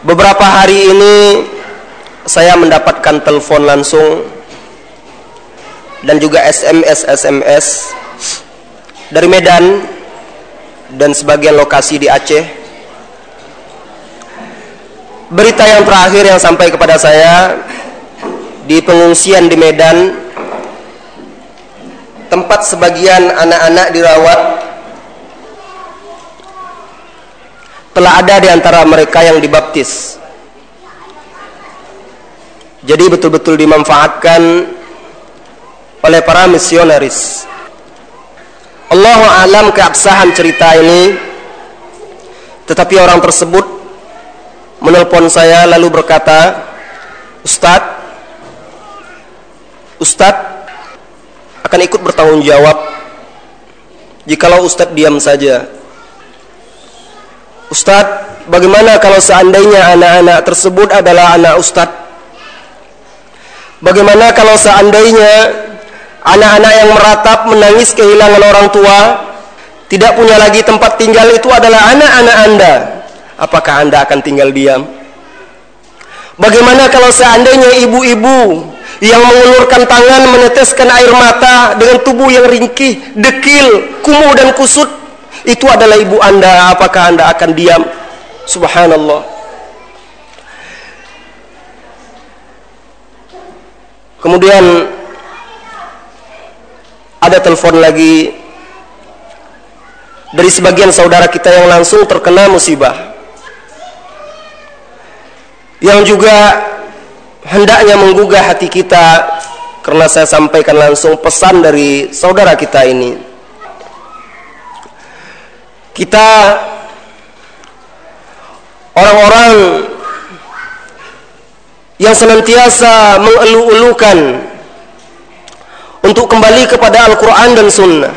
Beberapa hari ini saya mendapatkan telepon langsung dan juga SMS SMS dari Medan dan sebagian lokasi di Aceh. Berita yang terakhir yang sampai kepada saya di pengungsian di Medan tempat sebagian anak-anak dirawat telah ada di antara mereka yang dibaptis. Jadi betul-betul dimanfaatkan oleh para misionaris. Allah alam keabsahan cerita ini tetapi orang tersebut menelpon saya lalu berkata Ustadz Ustadz akan ikut bertanggung jawab jikalau Ustadz diam saja Ustadz bagaimana kalau seandainya anak-anak tersebut adalah anak Ustadz bagaimana kalau seandainya anak-anak yang meratap menangis kehilangan orang tua tidak punya lagi tempat tinggal itu adalah anak-anak anda. Apakah anda akan tinggal diam? Bagaimana kalau seandainya ibu-ibu yang mengulurkan tangan meneteskan air mata dengan tubuh yang ringkih, dekil, kumuh dan kusut itu adalah ibu anda. Apakah anda akan diam? Subhanallah. Kemudian ada telepon lagi dari sebagian saudara kita yang langsung terkena musibah. Yang juga hendaknya menggugah hati kita karena saya sampaikan langsung pesan dari saudara kita ini kita orang-orang yang senantiasa mengeluh-elukan untuk kembali kepada Al-Quran dan Sunnah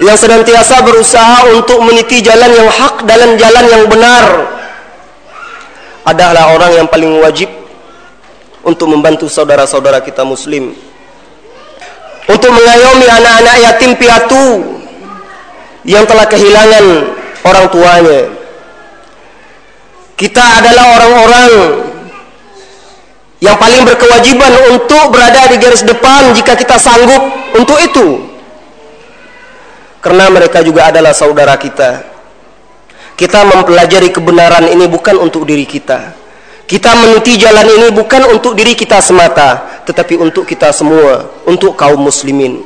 yang senantiasa berusaha untuk meniti jalan yang hak dalam jalan yang benar adalah orang yang paling wajib untuk membantu saudara-saudara kita muslim. Untuk mengayomi anak-anak yatim piatu yang telah kehilangan orang tuanya. Kita adalah orang-orang yang paling berkewajiban untuk berada di garis depan jika kita sanggup untuk itu. Karena mereka juga adalah saudara kita. Kita mempelajari kebenaran ini bukan untuk diri kita. Kita menuti jalan ini bukan untuk diri kita semata tetapi untuk kita semua untuk kaum muslimin.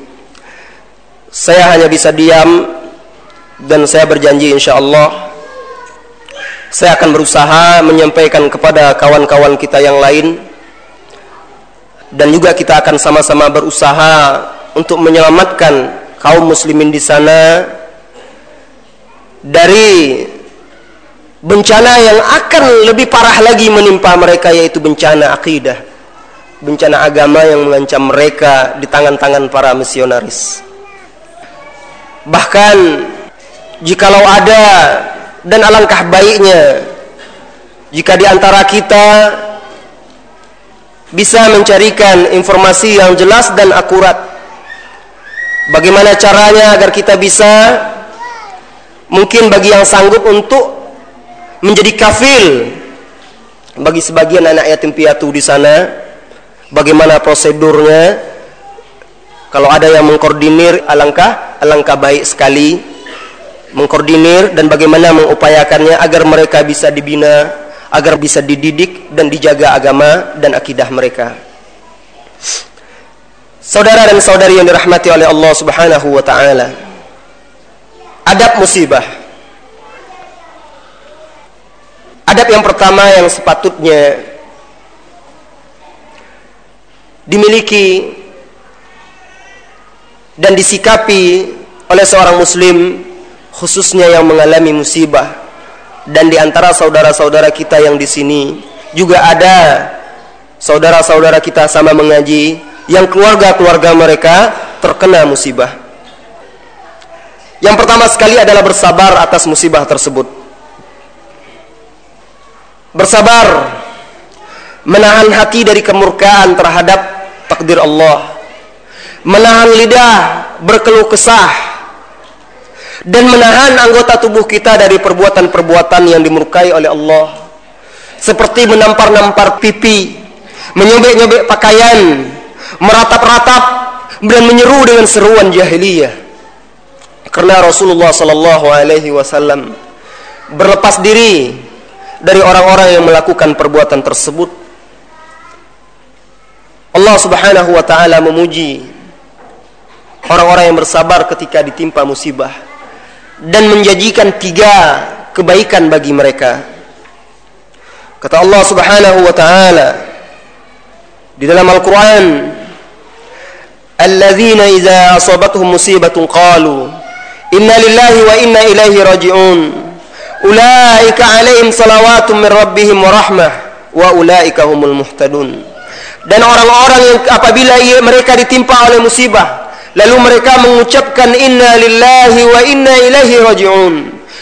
Saya hanya bisa diam dan saya berjanji insyaallah saya akan berusaha menyampaikan kepada kawan-kawan kita yang lain. Dan juga kita akan sama-sama berusaha untuk menyelamatkan kaum muslimin di sana dari bencana yang akan lebih parah lagi menimpa mereka yaitu bencana akidah bencana agama yang mengancam mereka di tangan-tangan para misionaris. Bahkan jikalau ada dan alangkah baiknya jika di antara kita bisa mencarikan informasi yang jelas dan akurat. Bagaimana caranya agar kita bisa mungkin bagi yang sanggup untuk menjadi kafil bagi sebagian anak yatim piatu di sana bagaimana prosedurnya kalau ada yang mengkoordinir alangkah alangkah baik sekali mengkoordinir dan bagaimana mengupayakannya agar mereka bisa dibina agar bisa dididik dan dijaga agama dan akidah mereka. Saudara dan saudari yang dirahmati oleh Allah Subhanahu wa taala. Adab musibah. Adab yang pertama yang sepatutnya dimiliki dan disikapi oleh seorang muslim khususnya yang mengalami musibah dan di antara saudara-saudara kita yang di sini juga ada saudara-saudara kita sama mengaji yang keluarga-keluarga mereka terkena musibah. Yang pertama sekali adalah bersabar atas musibah tersebut. Bersabar menahan hati dari kemurkaan terhadap takdir Allah. Menahan lidah berkeluh kesah dan menahan anggota tubuh kita dari perbuatan-perbuatan yang dimurkai oleh Allah seperti menampar-nampar pipi, menyobek-nyobek pakaian, meratap-ratap dan menyeru dengan seruan jahiliyah. Karena Rasulullah sallallahu alaihi wasallam berlepas diri dari orang-orang yang melakukan perbuatan tersebut. Allah Subhanahu wa taala memuji orang-orang yang bersabar ketika ditimpa musibah dan menjanjikan tiga kebaikan bagi mereka. Kata Allah Subhanahu wa taala di dalam Al-Qur'an, "Alladzina idza asabatuhum musibatun qalu inna lillahi wa inna ilaihi raji'un." Ulaika 'alaihim salawatun min rabbihim wa rahmah wa ulaika humul muhtadun. Dan orang-orang yang apabila mereka ditimpa oleh musibah, lalu mereka mengucapkan inna lillahi wa inna ilaihi raji'un.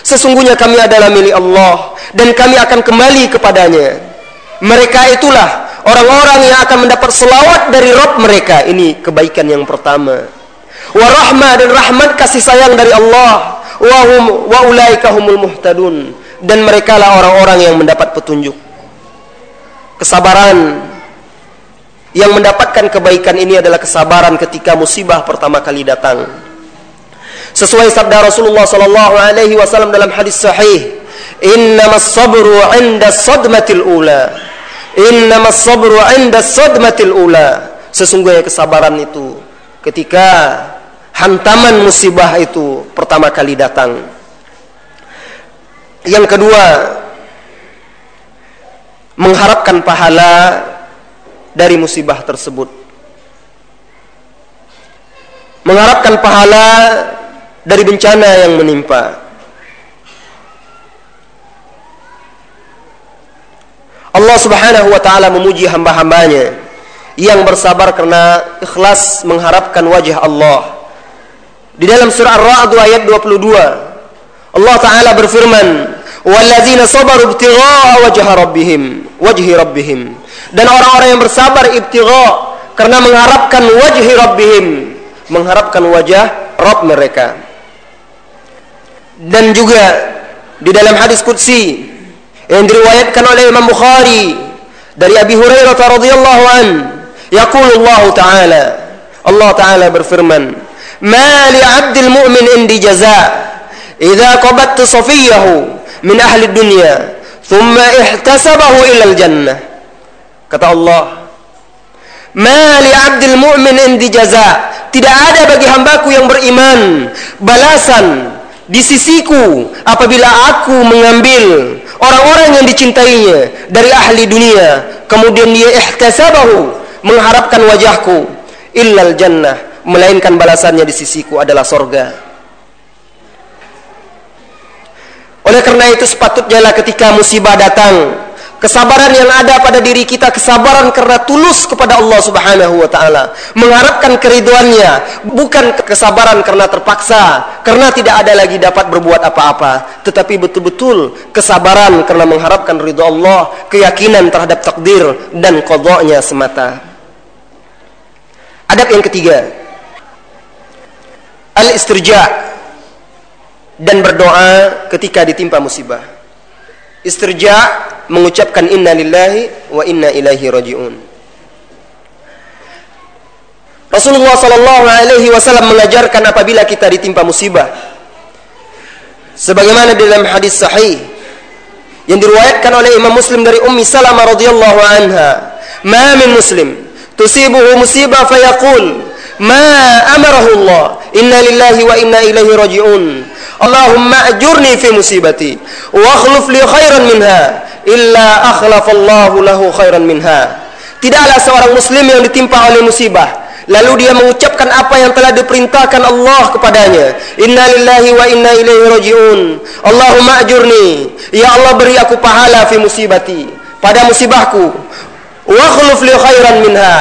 Sesungguhnya kami adalah milik Allah dan kami akan kembali kepadanya. Mereka itulah orang-orang yang akan mendapat selawat dari Rob mereka. Ini kebaikan yang pertama. Warahmah dan rahmat kasih sayang dari Allah. Wa wa ulaika humul muhtadun. Dan mereka lah orang-orang yang mendapat petunjuk. Kesabaran yang mendapatkan kebaikan ini adalah kesabaran ketika musibah pertama kali datang. Sesuai sabda Rasulullah sallallahu alaihi wasallam dalam hadis sahih, "Innamas sabru 'inda sadmatil ula." Innamas sabru 'inda sadmatil ula. Sesungguhnya kesabaran itu ketika hantaman musibah itu pertama kali datang. Yang kedua, mengharapkan pahala dari musibah tersebut. Mengharapkan pahala dari bencana yang menimpa. Allah Subhanahu wa taala memuji hamba-hambanya yang bersabar karena ikhlas mengharapkan wajah Allah. Di dalam surah Ar-Ra'd ayat 22, Allah taala berfirman, "Walladzina sabaru ibtigha'a wajha rabbihim, wajhi rabbihim." Dan orang-orang yang bersabar ibtigha karena mengharapkan wajhi rabbihim, mengharapkan wajah Rabb mereka. Dan juga di dalam hadis qudsi yang diriwayatkan oleh Imam Bukhari dari Abi Hurairah radhiyallahu an, yaqulu Allah taala, Allah taala berfirman, "Ma li 'abdil mu'min indi jazaa idza qabattu safiyahu min ahli dunya, thumma ihtasabahu ila al-jannah." Kata Allah, "Mali 'abdil mu'min indi jaza." Tidak ada bagi hambaku yang beriman balasan di sisiku apabila aku mengambil orang-orang yang dicintainya dari ahli dunia. Kemudian dia ihtasabahu mengharapkan wajahku. Illal jannah melainkan balasannya di sisiku adalah sorga. Oleh karena itu sepatutnya ketika musibah datang Kesabaran yang ada pada diri kita kesabaran karena tulus kepada Allah Subhanahu wa taala, mengharapkan keriduannya, bukan kesabaran karena terpaksa, karena tidak ada lagi dapat berbuat apa-apa, tetapi betul-betul kesabaran karena mengharapkan ridho Allah, keyakinan terhadap takdir dan qadanya semata. Adab yang ketiga, al-istirja dan berdoa ketika ditimpa musibah. Istirja mengucapkan inna lillahi wa inna ilaihi rajiun. Rasulullah sallallahu alaihi wasallam mengajarkan apabila kita ditimpa musibah sebagaimana dalam hadis sahih yang diriwayatkan oleh Imam Muslim dari Ummi Salamah radhiyallahu anha, "Ma min muslim tusibuhu musibah fayaqul ma amarahu Allah, inna lillahi wa inna ilaihi rajiun." Allahumma ajurni fi musibati wa akhluf li khairan minha illa akhlafallahu lahu khairan minha. Tidaklah seorang muslim yang ditimpa oleh musibah lalu dia mengucapkan apa yang telah diperintahkan Allah kepadanya. Inna lillahi wa inna ilaihi rajiun. Allahumma ajurni. Ya Allah beri aku pahala fi musibati pada musibahku. Wa akhluf li khairan minha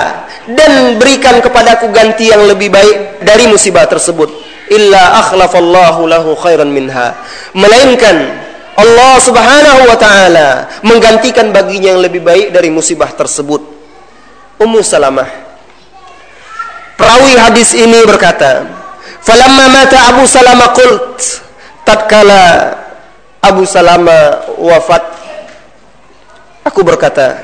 dan berikan kepadaku ganti yang lebih baik dari musibah tersebut illa akhlafallahu lahu khairan minha. Melainkan Allah Subhanahu wa taala menggantikan baginya yang lebih baik dari musibah tersebut. Ummu Salamah. Perawi hadis ini berkata falamma mata Abu Salamah qult tatkala Abu Salamah wafat Aku berkata,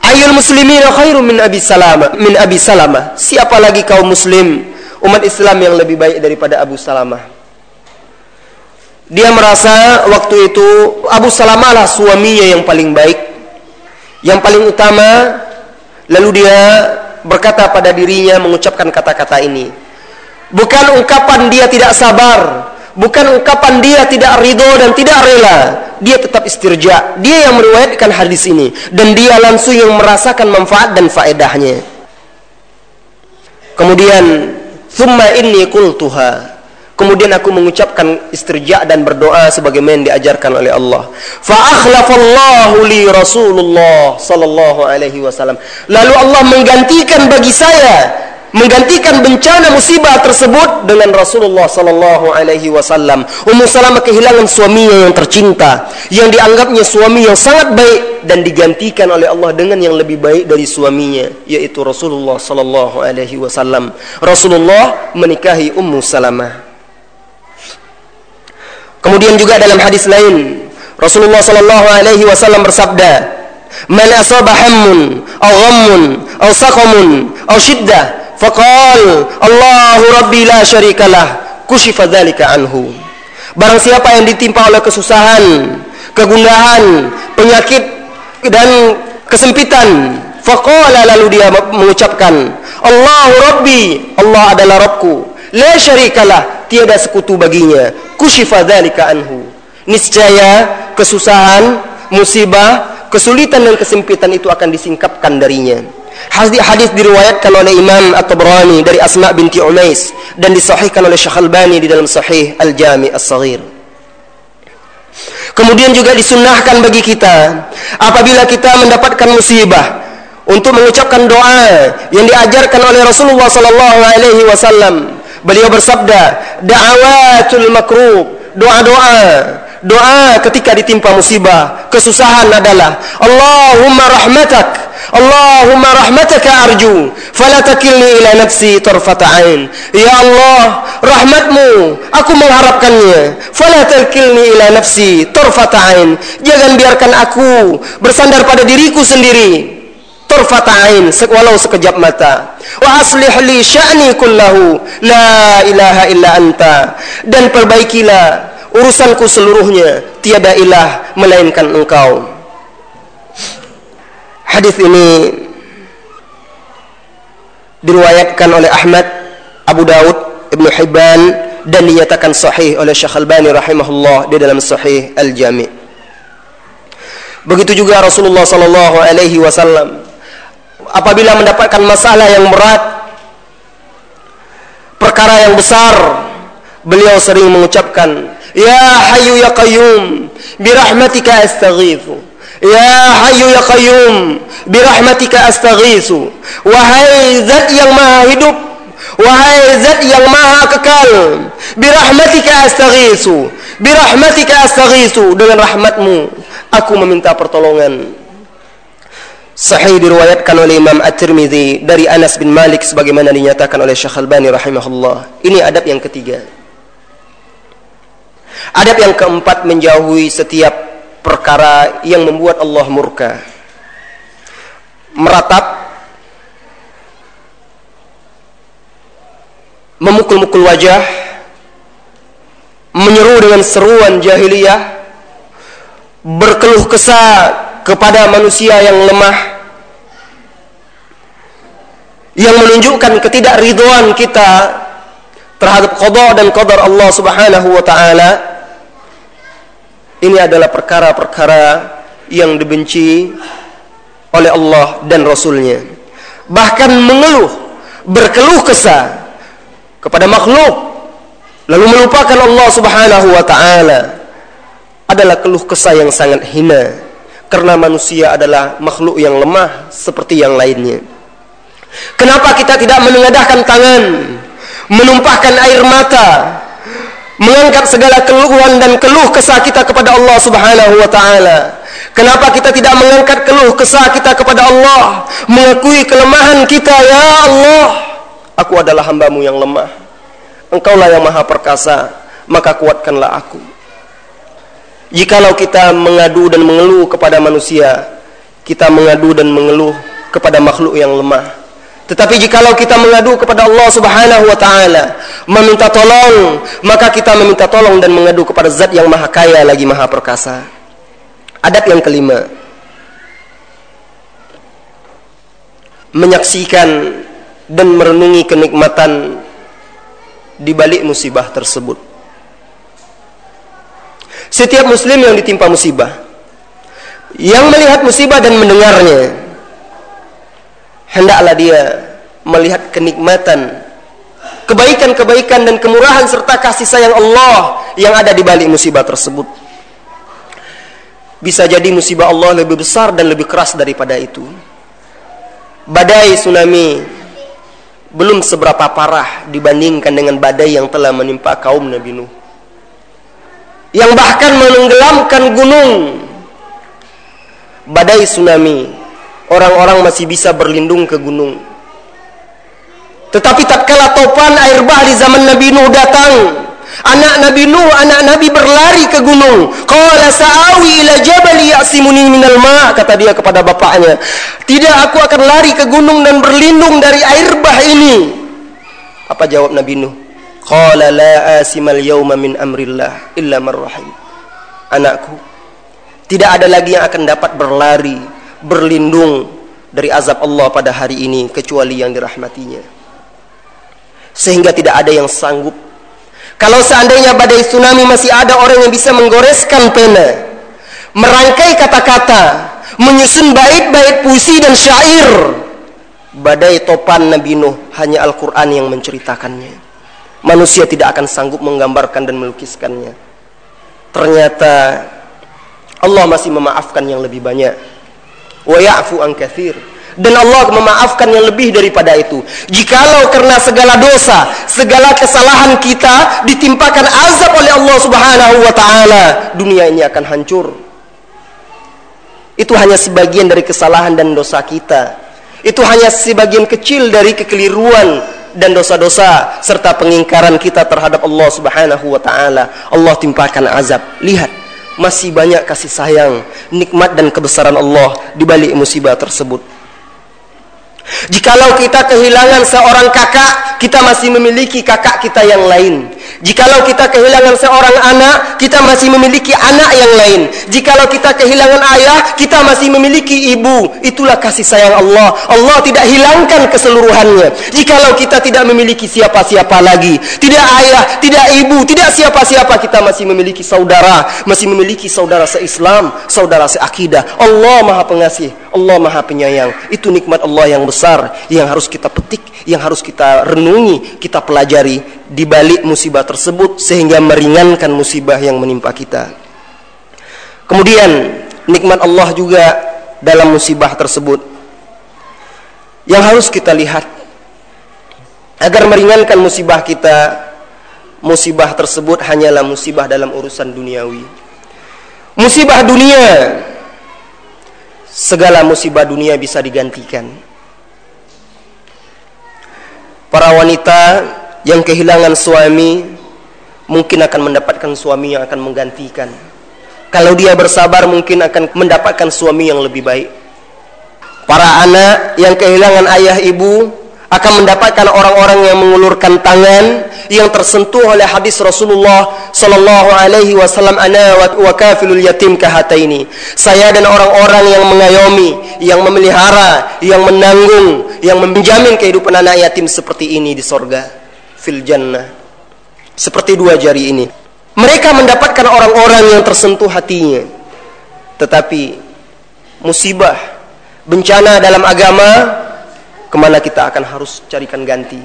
Ayul muslimin khairu min Abi Salama, min Abi Salama. Siapa lagi kaum muslim umat Islam yang lebih baik daripada Abu Salamah? Dia merasa waktu itu Abu Salamah lah suaminya yang paling baik, yang paling utama. Lalu dia berkata pada dirinya mengucapkan kata-kata ini. Bukan ungkapan dia tidak sabar, bukan ungkapan dia tidak ridho dan tidak rela. Dia tetap istirja. Dia yang meriwayatkan hadis ini dan dia langsung yang merasakan manfaat dan faedahnya. Kemudian, "Tsumma inni qultuha." Kemudian aku mengucapkan istirja dan berdoa sebagaimana diajarkan oleh Allah. Fa akhlafallahu li Rasulullah sallallahu alaihi wasallam. Lalu Allah menggantikan bagi saya menggantikan bencana musibah tersebut dengan Rasulullah sallallahu alaihi wasallam. Ummu Salamah kehilangan suaminya yang tercinta, yang dianggapnya suami yang sangat baik dan digantikan oleh Allah dengan yang lebih baik dari suaminya, yaitu Rasulullah sallallahu alaihi wasallam. Rasulullah menikahi Ummu Salamah. Kemudian juga dalam hadis lain, Rasulullah sallallahu alaihi wasallam bersabda, "Man asaba hammun aw ghammun aw saqamun aw shiddah Faqal Allahu Rabbi la syarikalah kushifa dzalika anhu. Barang siapa yang ditimpa oleh kesusahan, kegundahan, penyakit dan kesempitan, faqala lalu dia mengucapkan Allahu Rabbi, Allah adalah Rabbku. La syarikalah, tiada sekutu baginya. Kushifa dzalika anhu. Niscaya kesusahan, musibah, kesulitan dan kesempitan itu akan disingkapkan darinya. Hadis diriwayatkan oleh Imam At-Tabrani dari Asma binti Umais dan disahihkan oleh Syekh Albani di dalam Sahih Al-Jami As-Saghir. Kemudian juga disunnahkan bagi kita apabila kita mendapatkan musibah untuk mengucapkan doa yang diajarkan oleh Rasulullah sallallahu alaihi wasallam. Beliau bersabda, "Da'awatul makrub", doa-doa doa ketika ditimpa musibah, kesusahan adalah Allahumma rahmatak Allahumma rahmataka arju fala takilni ila nafsi tarfata ain. Ya Allah rahmatmu aku mengharapkannya. Fala takilni ila nafsi tarfata ain. Jangan biarkan aku bersandar pada diriku sendiri. Tarfata ain walau sekejap mata. Wa aslih li sya'ni kullahu la ilaha illa anta. Dan perbaikilah urusanku seluruhnya tiada ilah melainkan engkau Hadis ini diriwayatkan oleh Ahmad, Abu Daud, Ibnu Hibban dan dinyatakan sahih oleh Syekh Albani rahimahullah di dalam Sahih Al-Jami. Begitu juga Rasulullah sallallahu alaihi wasallam apabila mendapatkan masalah yang berat, perkara yang besar, beliau sering mengucapkan, "Ya Hayyu ya Qayyum, bi rahmatika astaghitsu." Ya Hayyu ya Qayyum birahmatika astaghisu wahai zat yang maha hidup wahai zat yang maha kekal birahmatika astaghisu birahmatika astaghisu dengan rahmatmu aku meminta pertolongan Sahih diriwayatkan oleh Imam At-Tirmidzi dari Anas bin Malik sebagaimana dinyatakan oleh Syekh Al-Bani rahimahullah. Ini adab yang ketiga. Adab yang keempat menjauhi setiap perkara yang membuat Allah murka. Meratap memukul-mukul wajah menyeru dengan seruan jahiliyah berkeluh kesah kepada manusia yang lemah yang menunjukkan ketidakridhoan kita terhadap qada dan qadar Allah Subhanahu wa taala ini adalah perkara-perkara yang dibenci oleh Allah dan Rasulnya. Bahkan mengeluh, berkeluh kesah kepada makhluk, lalu melupakan Allah subhanahu wa ta'ala adalah keluh kesah yang sangat hina. Karena manusia adalah makhluk yang lemah seperti yang lainnya. Kenapa kita tidak menengadahkan tangan, menumpahkan air mata, mengangkat segala keluhan dan keluh kesah kita kepada Allah Subhanahu wa taala. Kenapa kita tidak mengangkat keluh kesah kita kepada Allah, mengakui kelemahan kita, ya Allah, aku adalah hambamu yang lemah. Engkaulah yang maha perkasa, maka kuatkanlah aku. Jikalau kita mengadu dan mengeluh kepada manusia, kita mengadu dan mengeluh kepada makhluk yang lemah. Tetapi jikalau kita mengadu kepada Allah Subhanahu wa taala, meminta tolong, maka kita meminta tolong dan mengadu kepada Zat yang Maha Kaya lagi Maha Perkasa. Adab yang kelima. Menyaksikan dan merenungi kenikmatan di balik musibah tersebut. Setiap muslim yang ditimpa musibah yang melihat musibah dan mendengarnya hendaklah dia melihat kenikmatan kebaikan-kebaikan dan kemurahan serta kasih sayang Allah yang ada di balik musibah tersebut. Bisa jadi musibah Allah lebih besar dan lebih keras daripada itu. Badai tsunami belum seberapa parah dibandingkan dengan badai yang telah menimpa kaum Nabi Nuh yang bahkan menenggelamkan gunung badai tsunami orang-orang masih bisa berlindung ke gunung. Tetapi tatkala topan air bah di zaman Nabi Nuh datang anak Nabi Nuh anak Nabi berlari ke gunung. Qala sa'awi ila jabal ya'simuni minal ma kata dia kepada bapaknya. Tidak aku akan lari ke gunung dan berlindung dari air bah ini. Apa jawab Nabi Nuh? Qala la asimal yawma min amrillah illa marrahim. Anakku, tidak ada lagi yang akan dapat berlari, berlindung dari azab Allah pada hari ini kecuali yang dirahmatinya. Sehingga tidak ada yang sanggup. Kalau seandainya badai tsunami masih ada orang yang bisa menggoreskan pena, merangkai kata-kata, menyusun bait-bait puisi dan syair. Badai topan Nabi Nuh hanya Al-Quran yang menceritakannya manusia tidak akan sanggup menggambarkan dan melukiskannya. Ternyata Allah masih memaafkan yang lebih banyak. Wa ya'fu an kathir. Dan Allah memaafkan yang lebih daripada itu. Jikalau karena segala dosa, segala kesalahan kita ditimpakan azab oleh Allah Subhanahu wa taala, dunia ini akan hancur. Itu hanya sebagian dari kesalahan dan dosa kita. Itu hanya sebagian kecil dari kekeliruan dan dosa-dosa serta pengingkaran kita terhadap Allah Subhanahu wa taala. Allah timpakan azab. Lihat, masih banyak kasih sayang, nikmat dan kebesaran Allah di balik musibah tersebut. Jikalau kita kehilangan seorang kakak, kita masih memiliki kakak kita yang lain. Jikalau kita kehilangan seorang anak, kita masih memiliki anak yang lain. Jikalau kita kehilangan ayah, kita masih memiliki ibu. Itulah kasih sayang Allah. Allah tidak hilangkan keseluruhannya. Jikalau kita tidak memiliki siapa-siapa lagi, tidak ayah, tidak ibu, tidak siapa-siapa, kita masih memiliki saudara, masih memiliki saudara seislam, saudara seakidah. Allah Maha Pengasih, Allah Maha Penyayang. Itu nikmat Allah yang besar yang harus kita petik, yang harus kita renungi, kita pelajari di balik musibah tersebut sehingga meringankan musibah yang menimpa kita. Kemudian nikmat Allah juga dalam musibah tersebut. Yang harus kita lihat agar meringankan musibah kita musibah tersebut hanyalah musibah dalam urusan duniawi. Musibah dunia segala musibah dunia bisa digantikan. Para wanita yang kehilangan suami mungkin akan mendapatkan suami yang akan menggantikan. Kalau dia bersabar mungkin akan mendapatkan suami yang lebih baik. Para anak yang kehilangan ayah ibu akan mendapatkan orang-orang yang mengulurkan tangan yang tersentuh oleh hadis Rasulullah sallallahu alaihi wasallam ana wa kafilul yatim kahataini. Saya dan orang-orang yang mengayomi, yang memelihara, yang menanggung, yang menjamin kehidupan anak yatim seperti ini di sorga fil jannah. Seperti dua jari ini. Mereka mendapatkan orang-orang yang tersentuh hatinya. Tetapi musibah, bencana dalam agama, ke mana kita akan harus carikan ganti.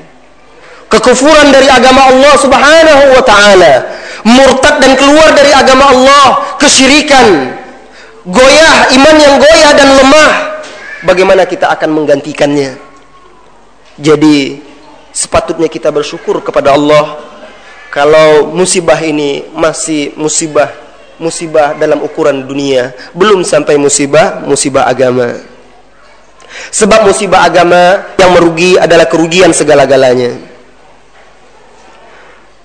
Kekufuran dari agama Allah subhanahu wa ta'ala. Murtad dan keluar dari agama Allah. Kesyirikan. Goyah, iman yang goyah dan lemah. Bagaimana kita akan menggantikannya? Jadi sepatutnya kita bersyukur kepada Allah kalau musibah ini masih musibah musibah dalam ukuran dunia. Belum sampai musibah musibah agama. Sebab musibah agama yang merugi adalah kerugian segala-galanya.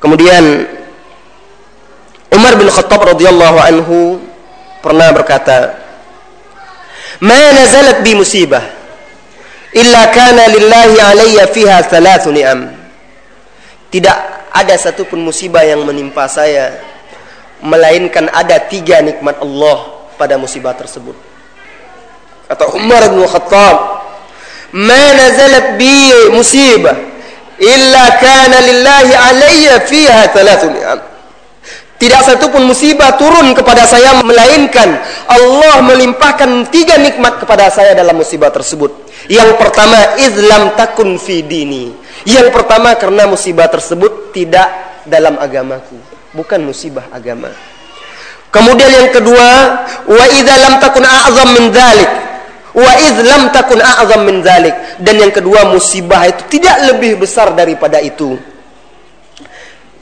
Kemudian Umar bin Khattab radhiyallahu anhu pernah berkata, "Ma nazalat bi musibah illa kana lillahi alayya fiha thalathu ni'am." Tidak ada satupun musibah yang menimpa saya melainkan ada tiga nikmat Allah pada musibah tersebut. Kata Umar bin Khattab, "Ma nazalat bi musibah illa kana lillahi alayya fiha thalathu ni'am." Tidak satu pun musibah turun kepada saya melainkan Allah melimpahkan tiga nikmat kepada saya dalam musibah tersebut. Yang pertama, Islam takun fi dini. Yang pertama karena musibah tersebut tidak dalam agamaku, bukan musibah agama. Kemudian yang kedua, wa takun a'zam min dzalik. Wa takun a'zam min dzalik. Dan yang kedua, musibah itu tidak lebih besar daripada itu.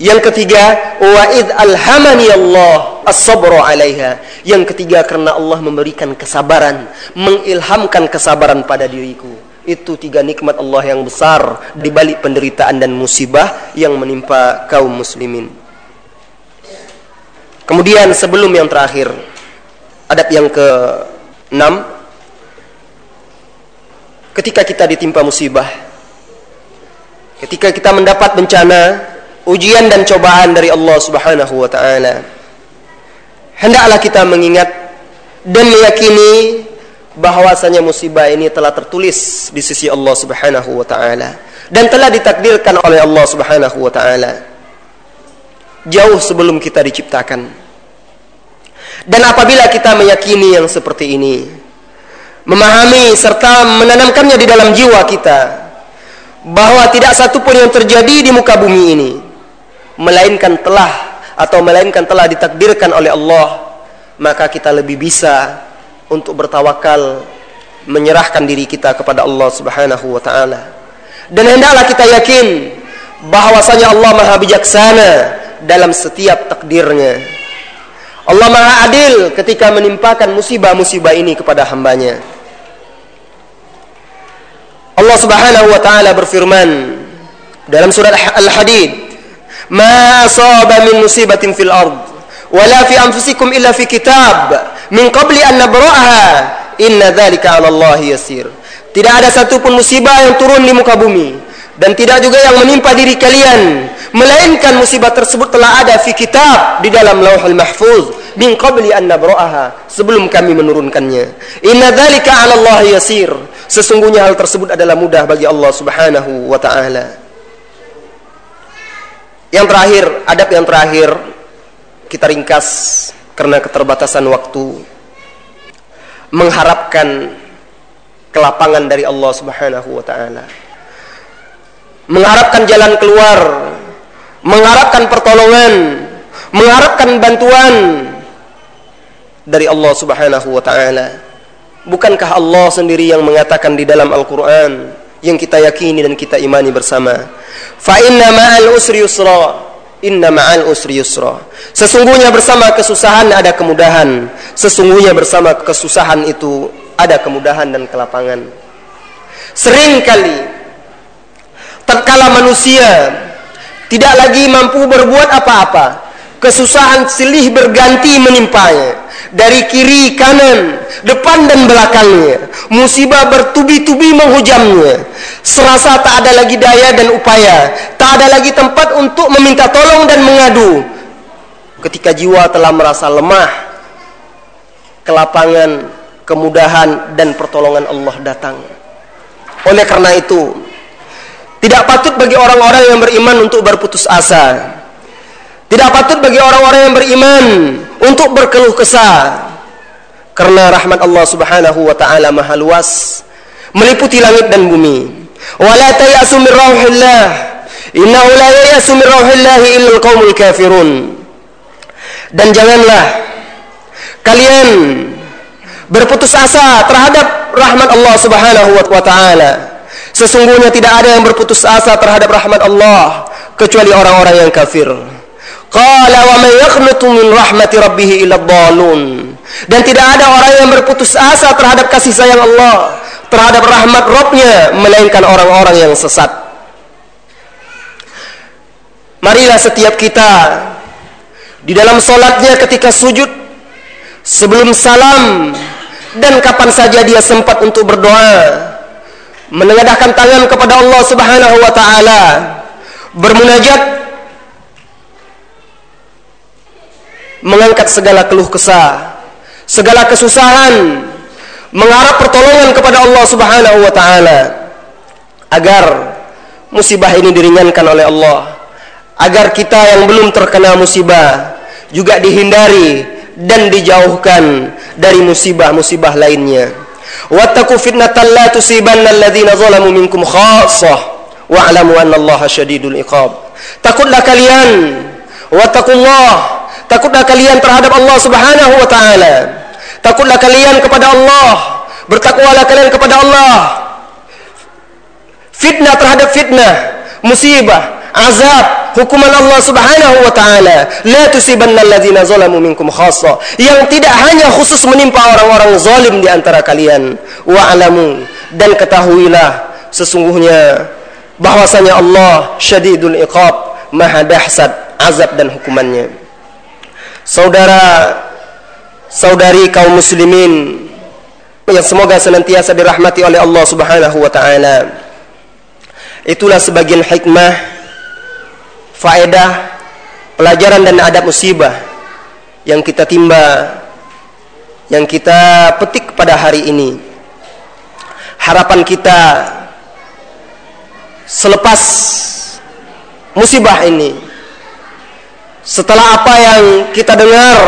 Yang ketiga, wa'id alhamani Allah as-sabra 'alaiha. Yang ketiga karena Allah memberikan kesabaran, mengilhamkan kesabaran pada diriku. Itu tiga nikmat Allah yang besar di balik penderitaan dan musibah yang menimpa kaum muslimin. Kemudian sebelum yang terakhir, adab yang ke-6 ketika kita ditimpa musibah, ketika kita mendapat bencana, ujian dan cobaan dari Allah Subhanahu wa taala. Hendaklah kita mengingat dan meyakini bahwasanya musibah ini telah tertulis di sisi Allah Subhanahu wa taala dan telah ditakdirkan oleh Allah Subhanahu wa taala jauh sebelum kita diciptakan. Dan apabila kita meyakini yang seperti ini, memahami serta menanamkannya di dalam jiwa kita bahwa tidak satu pun yang terjadi di muka bumi ini melainkan telah atau melainkan telah ditakdirkan oleh Allah maka kita lebih bisa untuk bertawakal menyerahkan diri kita kepada Allah Subhanahu wa taala. Dan hendaklah kita yakin bahwasanya Allah Maha bijaksana dalam setiap takdirnya. Allah Maha adil ketika menimpakan musibah-musibah ini kepada hambanya. Allah Subhanahu wa taala berfirman dalam surat Al-Hadid ما أصاب من مصيبة في الأرض ولا في أنفسكم إلا في كتاب من قبل أن نبرأها إن ذلك على الله يسير tidak ada satupun musibah yang turun di muka bumi dan tidak juga yang menimpa diri kalian melainkan musibah tersebut telah ada fi kitab di dalam lauhul mahfuz min qabli an nabra'aha sebelum kami menurunkannya inna dzalika 'ala Allah yasir sesungguhnya hal tersebut adalah mudah bagi Allah Subhanahu wa taala yang terakhir, adab yang terakhir kita ringkas karena keterbatasan waktu mengharapkan kelapangan dari Allah Subhanahu wa taala. Mengharapkan jalan keluar, mengharapkan pertolongan, mengharapkan bantuan dari Allah Subhanahu wa taala. Bukankah Allah sendiri yang mengatakan di dalam Al-Qur'an yang kita yakini dan kita imani bersama? Fa inna ma'al usri yusra. Inna ma'al usri yusra. Sesungguhnya bersama kesusahan ada kemudahan. Sesungguhnya bersama kesusahan itu ada kemudahan dan kelapangan. Seringkali tatkala manusia tidak lagi mampu berbuat apa-apa, kesusahan silih berganti menimpanya dari kiri kanan depan dan belakangnya. Musibah bertubi-tubi menghujamnya. Serasa tak ada lagi daya dan upaya. Tak ada lagi tempat untuk meminta tolong dan mengadu. Ketika jiwa telah merasa lemah kelapangan kemudahan dan pertolongan Allah datang. Oleh karena itu tidak patut bagi orang-orang yang beriman untuk berputus asa tidak patut bagi orang-orang yang beriman untuk berkeluh kesah. Karena rahmat Allah Subhanahu wa taala maha luas, meliputi langit dan bumi. Wala tayasu min rauhillah. Innahu la yayasu min rauhillah illa al kafirun. Dan janganlah kalian berputus asa terhadap rahmat Allah Subhanahu wa taala. Sesungguhnya tidak ada yang berputus asa terhadap rahmat Allah kecuali orang-orang yang kafir. Qala wa man yaqnutu min rahmati rabbih illa dhalun. Dan tidak ada orang yang berputus asa terhadap kasih sayang Allah, terhadap rahmat Rabbnya melainkan orang-orang yang sesat. Marilah setiap kita di dalam solatnya ketika sujud, sebelum salam, dan kapan saja dia sempat untuk berdoa, menengadahkan tangan kepada Allah Subhanahu wa taala, bermunajat, mengangkat segala keluh kesah, segala kesusahan, mengharap pertolongan kepada Allah Subhanahu wa taala agar musibah ini diringankan oleh Allah agar kita yang belum terkena musibah juga dihindari dan dijauhkan dari musibah-musibah lainnya. Wattaqu fitnatan la tusibanna alladhina zalamu minkum khassah wa'lamu anna Allah syadidul iqab. Takutlah kalian wattaqullah, takutlah kalian terhadap Allah Subhanahu wa taala. Takutlah kalian kepada Allah, bertakwalah kalian kepada Allah. Fitnah terhadap fitnah, musibah, azab hukuman Allah Subhanahu wa taala. La tusibanna alladzina zalamu minkum khassa. Yang tidak hanya khusus menimpa orang-orang zalim di antara kalian. Wa alamu dan ketahuilah sesungguhnya bahwasanya Allah syadidul iqab maha dahsyat azab dan hukumannya saudara saudari kaum muslimin yang semoga senantiasa dirahmati oleh Allah Subhanahu wa taala. Itulah sebagian hikmah faedah pelajaran dan adab musibah yang kita timba yang kita petik pada hari ini. Harapan kita selepas musibah ini setelah apa yang kita dengar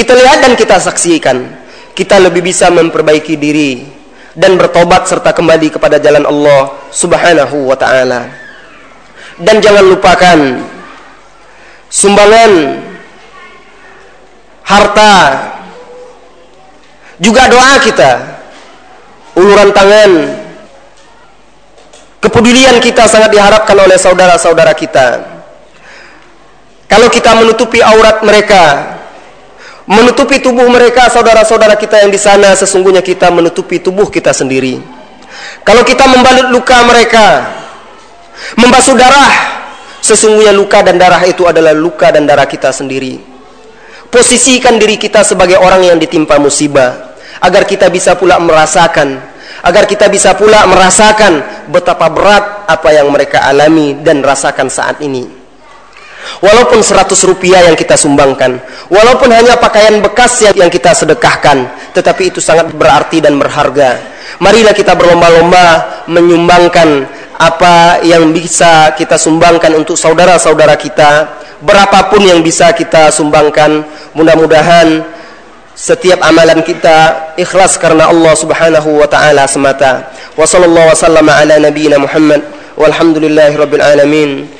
kita lihat dan kita saksikan. Kita lebih bisa memperbaiki diri dan bertobat serta kembali kepada jalan Allah Subhanahu wa taala. Dan jangan lupakan sumbangan harta juga doa kita uluran tangan kepedulian kita sangat diharapkan oleh saudara-saudara kita kalau kita menutupi aurat mereka menutupi tubuh mereka saudara-saudara kita yang di sana sesungguhnya kita menutupi tubuh kita sendiri kalau kita membalut luka mereka Membasuh darah, sesungguhnya luka dan darah itu adalah luka dan darah kita sendiri. Posisikan diri kita sebagai orang yang ditimpa musibah, agar kita bisa pula merasakan, agar kita bisa pula merasakan betapa berat apa yang mereka alami dan rasakan saat ini. Walaupun 100 rupiah yang kita sumbangkan, walaupun hanya pakaian bekas yang kita sedekahkan, tetapi itu sangat berarti dan berharga. Marilah kita berlomba-lomba menyumbangkan apa yang bisa kita sumbangkan untuk saudara-saudara kita. Berapapun yang bisa kita sumbangkan mudah-mudahan setiap amalan kita ikhlas karena Allah Subhanahu wa taala semata. Wa sallallahu wasallama ala nabiyyina Muhammad. Walhamdulillahi alamin